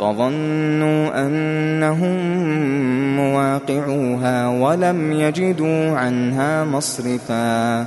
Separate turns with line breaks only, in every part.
فظنوا أنهم مواقعوها ولم يجدوا عنها مصرفا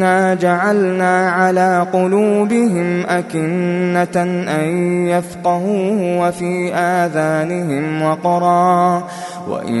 إنا جعلنا على قلوبهم أكنة أن يفقهوه وفي آذانهم وقرا وإن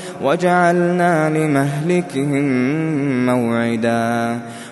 وجعلنا لمهلكهم موعدا.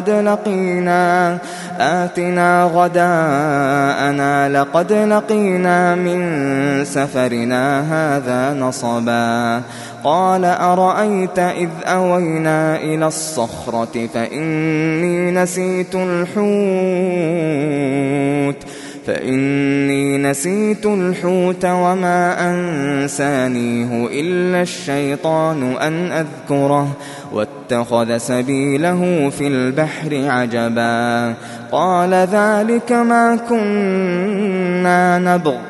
لقد لقينا آتنا غداءنا لقد لقينا من سفرنا هذا نصبا قال أرأيت إذ أوينا إلى الصخرة فإني نسيت الحوت فإني نسيت الحوت وما أنسانيه إلا الشيطان أن أذكره واتخذ سبيله في البحر عجبا. قال ذلك ما كنا نبغ.